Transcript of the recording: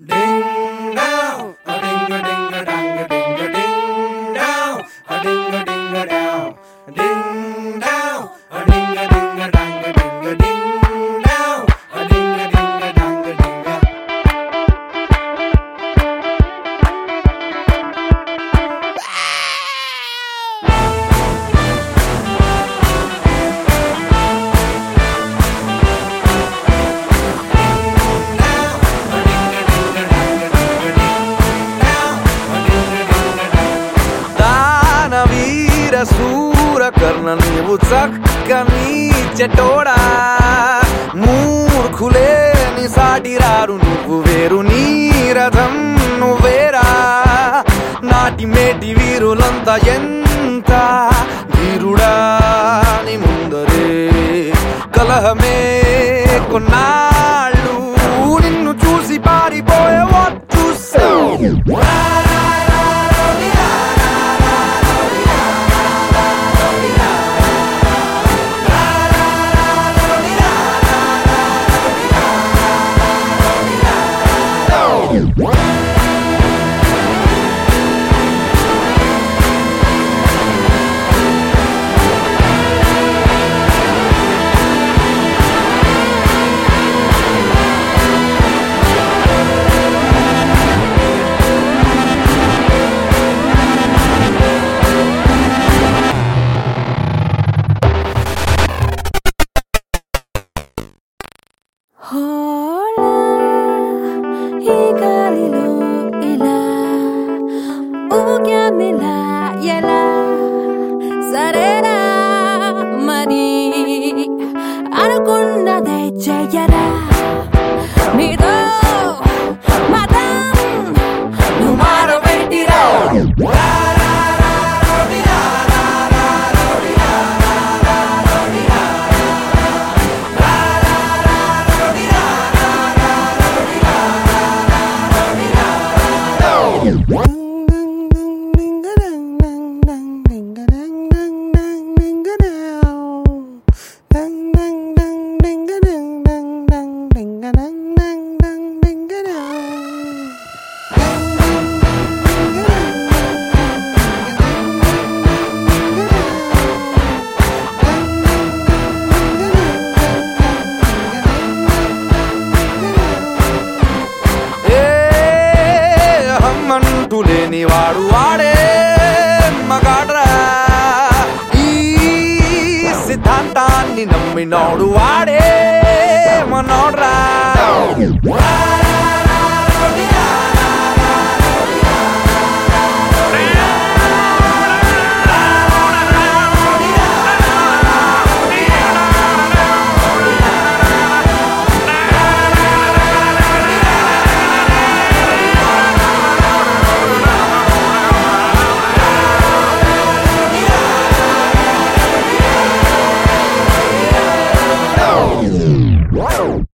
Ding down, a ding a ding a dang a ding a ding down, a ding a ding a down, ding సూర నీవు చక్కని చెట్టోడా మూర్ఖులే నీ సాటి రారు నువ్వు వేరు నీరథం నువ్వేరా. నాటి మేటి వీరులంతా ఎంత వీరుడా నీ ముందరే కలహమే కొన్నా. ఊగామెలా ఎలా సరేనా మరి అనుకున్నదే చెయ్యరా నీతో మతం నువ్వు మారబెట్టిరా ఏ లేని వాడు వాడే మగాడ్రా. ఈ సిద్ధాంతాన్ని నమ్మినోడు వాడే మనోడ్రా.